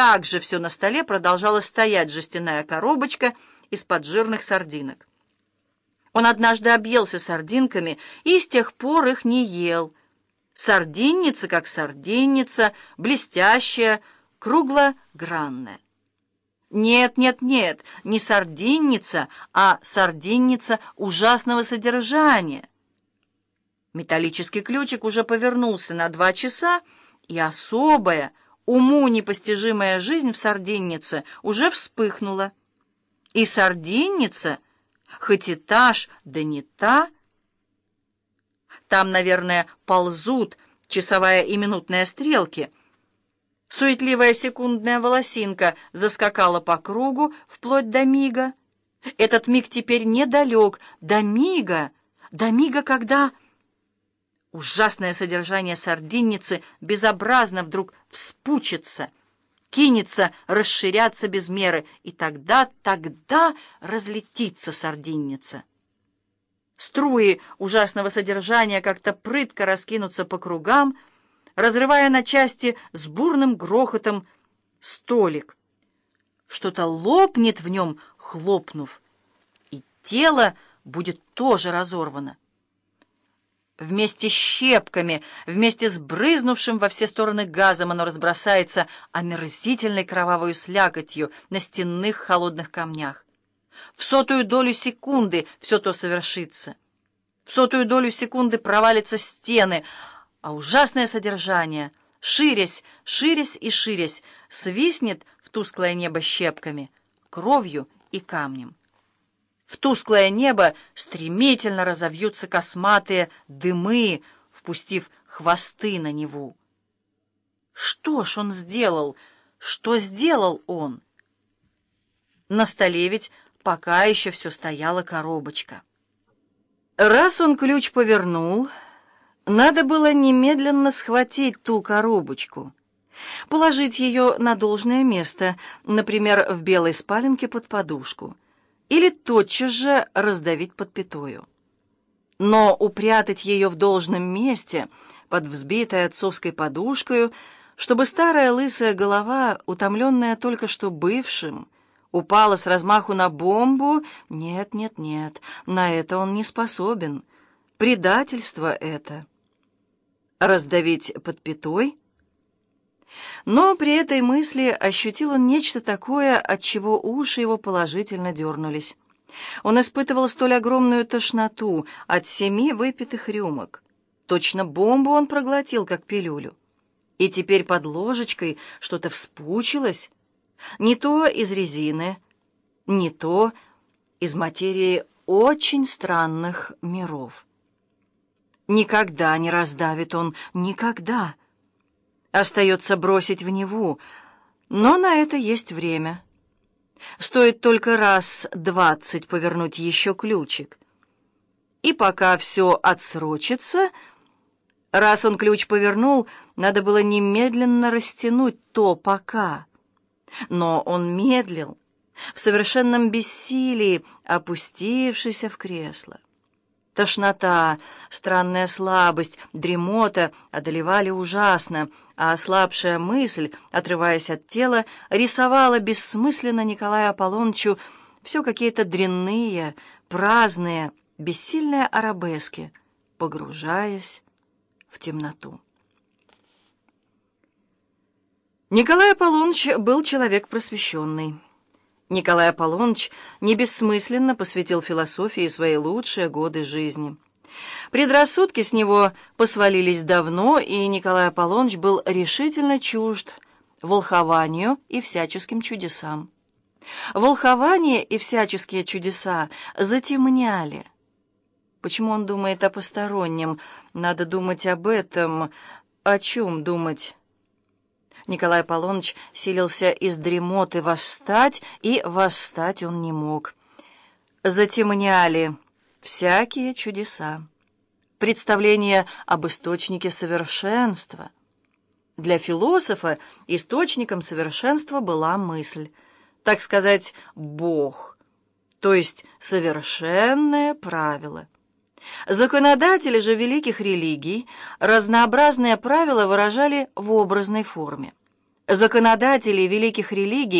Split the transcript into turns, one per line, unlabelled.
также все на столе продолжала стоять жестяная коробочка из-под жирных сардинок. Он однажды объелся сардинками и с тех пор их не ел. Сардинница как сардинница, блестящая, круглогранная. Нет, нет, нет, не сардинница, а сардинница ужасного содержания. Металлический ключик уже повернулся на два часа, и особая, уму непостижимая жизнь в сардиннице уже вспыхнула. И сардинница, хоть этаж, да не та, там, наверное, ползут часовая и минутная стрелки. Суетливая секундная волосинка заскакала по кругу вплоть до мига. Этот миг теперь недалек, до мига, до мига, когда... Ужасное содержание сардинницы безобразно вдруг вспучится, кинется расширяться без меры, и тогда, тогда разлетится сардинница. Струи ужасного содержания как-то прытко раскинутся по кругам, разрывая на части с бурным грохотом столик. Что-то лопнет в нем, хлопнув, и тело будет тоже разорвано. Вместе с щепками, вместе с брызнувшим во все стороны газом оно разбросается омерзительной кровавой слякотью на стенных холодных камнях. В сотую долю секунды все то совершится. В сотую долю секунды провалятся стены, а ужасное содержание, ширясь, ширясь и ширясь, свистнет в тусклое небо щепками, кровью и камнем. В тусклое небо стремительно разовьются косматые дымы, впустив хвосты на Неву. Что ж он сделал? Что сделал он? На столе ведь пока еще все стояла коробочка. Раз он ключ повернул, надо было немедленно схватить ту коробочку, положить ее на должное место, например, в белой спаленке под подушку — или тотчас же раздавить под пятою. Но упрятать ее в должном месте, под взбитой отцовской подушкой, чтобы старая лысая голова, утомленная только что бывшим, упала с размаху на бомбу, нет, нет, нет, на это он не способен. Предательство это. Раздавить под пятой — но при этой мысли ощутил он нечто такое, от чего уши его положительно дернулись. Он испытывал столь огромную тошноту от семи выпитых рюмок. Точно бомбу он проглотил, как пилюлю. И теперь под ложечкой что-то вспучилось. Не то из резины, не то из материи очень странных миров. Никогда не раздавит он, никогда. Остается бросить в Неву, но на это есть время. Стоит только раз двадцать повернуть еще ключик. И пока все отсрочится, раз он ключ повернул, надо было немедленно растянуть то «пока». Но он медлил, в совершенном бессилии, опустившийся в кресло. Тошнота, странная слабость, дремота одолевали ужасно, а ослабшая мысль, отрываясь от тела, рисовала бессмысленно Николаю Аполлонычу все какие-то дрянные, праздные, бессильные арабески, погружаясь в темноту. Николай Аполлоныч был человек просвещенный. Николай Аполлоныч не бессмысленно посвятил философии свои лучшие годы жизни. Предрассудки с него посвалились давно, и Николай Аполлоныч был решительно чужд волхованию и всяческим чудесам. Волхование и всяческие чудеса затемняли. Почему он думает о постороннем? Надо думать об этом. О чем думать? Николай Аполлоныч силился из дремоты восстать, и восстать он не мог. Затемняли всякие чудеса. Представление об источнике совершенства. Для философа источником совершенства была мысль, так сказать, Бог, то есть совершенное правило. Законодатели же великих религий разнообразные правила выражали в образной форме. Законодатели великих религий